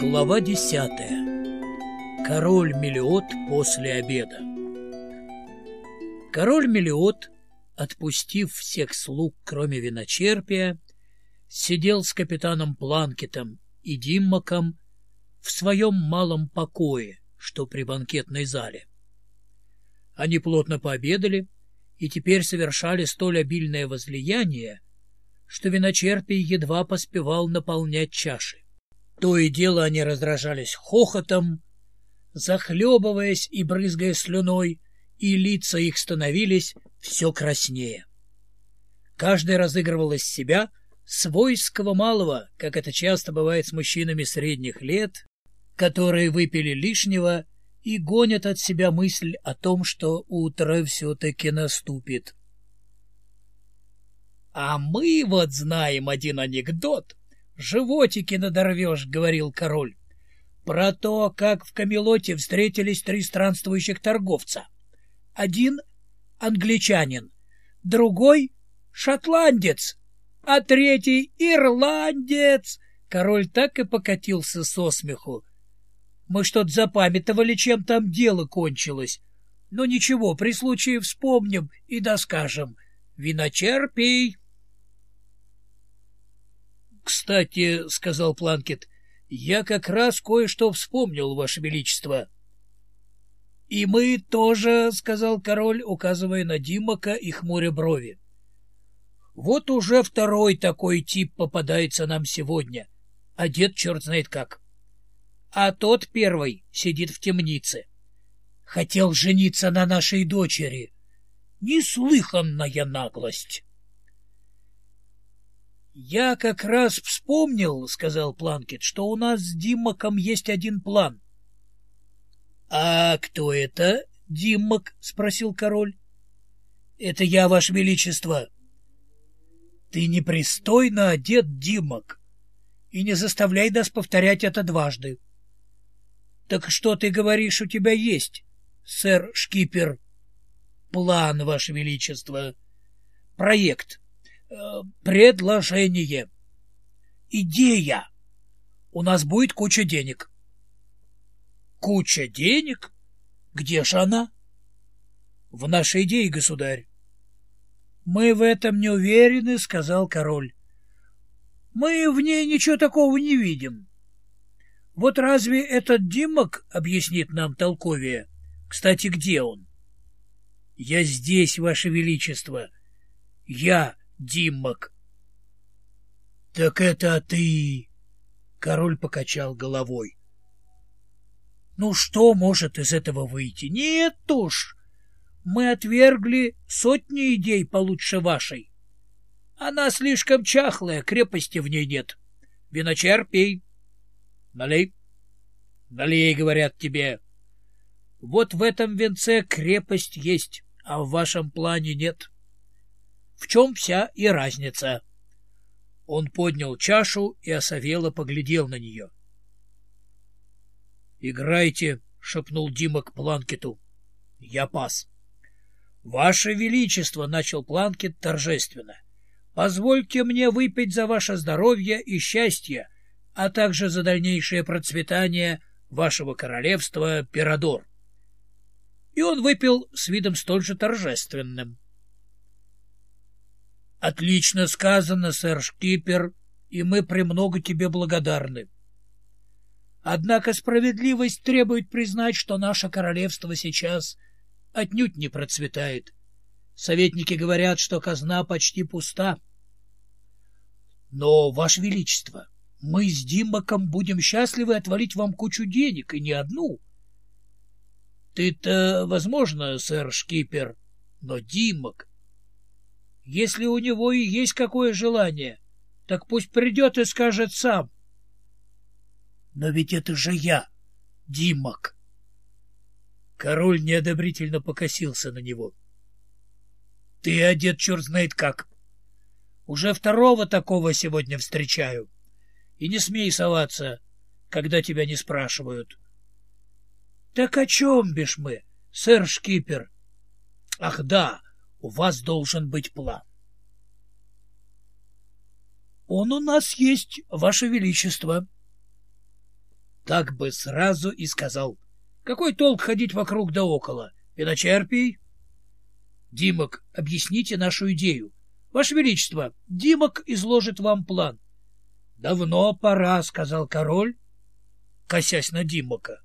Глава десятая. Король Мелиот после обеда. Король Мелиот, отпустив всех слуг, кроме виночерпия, сидел с капитаном Планкетом и Диммаком в своем малом покое, что при банкетной зале. Они плотно пообедали и теперь совершали столь обильное возлияние, что виночерпий едва поспевал наполнять чаши. То и дело они раздражались хохотом, захлебываясь и брызгая слюной, и лица их становились все краснее. Каждый разыгрывал из себя свойского малого, как это часто бывает с мужчинами средних лет, которые выпили лишнего и гонят от себя мысль о том, что утро все-таки наступит. — А мы вот знаем один анекдот, животики надорвешь, — говорил король, — про то, как в Камелоте встретились три странствующих торговца. Один — англичанин, другой — шотландец, а третий — ирландец. Король так и покатился со смеху. Мы что-то запамятовали, чем там дело кончилось. Но ничего, при случае вспомним и доскажем. Виночерпий! «Кстати, — сказал Планкет, — я как раз кое-что вспомнил, Ваше Величество». «И мы тоже, — сказал король, указывая на Димака и хмуря брови. Вот уже второй такой тип попадается нам сегодня, одет черт знает как. А тот первый сидит в темнице. Хотел жениться на нашей дочери. Неслыханная наглость». «Я как раз вспомнил, — сказал Планкет, — что у нас с Диммаком есть один план». «А кто это, Диммак?» — спросил король. «Это я, Ваше Величество». «Ты непристойно одет, Диммак, и не заставляй нас повторять это дважды». «Так что ты говоришь, у тебя есть, сэр Шкипер?» «План, Ваше Величество. Проект» предложение. Идея. У нас будет куча денег. Куча денег? Где же она? В нашей идее, государь. Мы в этом не уверены, сказал король. Мы в ней ничего такого не видим. Вот разве этот Димок объяснит нам толковее? Кстати, где он? Я здесь, ваше величество. Я Диммак. — Так это ты! — король покачал головой. — Ну что может из этого выйти? Нет уж! Мы отвергли сотни идей получше вашей. Она слишком чахлая, крепости в ней нет. Виночер пей. Налей. Налей, говорят тебе. Вот в этом венце крепость есть, а в вашем плане нет. — в чем вся и разница. Он поднял чашу и осовело поглядел на нее. — Играйте, — шепнул Дима к Планкету. — Я пас. — Ваше Величество, — начал Планкет торжественно, — позвольте мне выпить за ваше здоровье и счастье, а также за дальнейшее процветание вашего королевства Пирадор. И он выпил с видом столь же торжественным. —— Отлично сказано, сэр Шкипер, и мы премного тебе благодарны. Однако справедливость требует признать, что наше королевство сейчас отнюдь не процветает. Советники говорят, что казна почти пуста. Но, Ваше Величество, мы с Димбаком будем счастливы отвалить вам кучу денег, и не одну. Ты-то, возможно, сэр Шкипер, но Димок если у него и есть какое желание, так пусть придет и скажет сам. Но ведь это же я, Димок. Король неодобрительно покосился на него. Ты одет черт знает как. Уже второго такого сегодня встречаю. И не смей соваться, когда тебя не спрашивают. Так о чем бишь мы, сэр Шкипер? Ах да, у вас должен быть план. Он у нас есть, ваше величество. Так бы сразу и сказал. Какой толк ходить вокруг да около? Виночерпий? Димок, объясните нашу идею. Ваше Величество, Димок изложит вам план. Давно пора, — сказал король, косясь на Димока.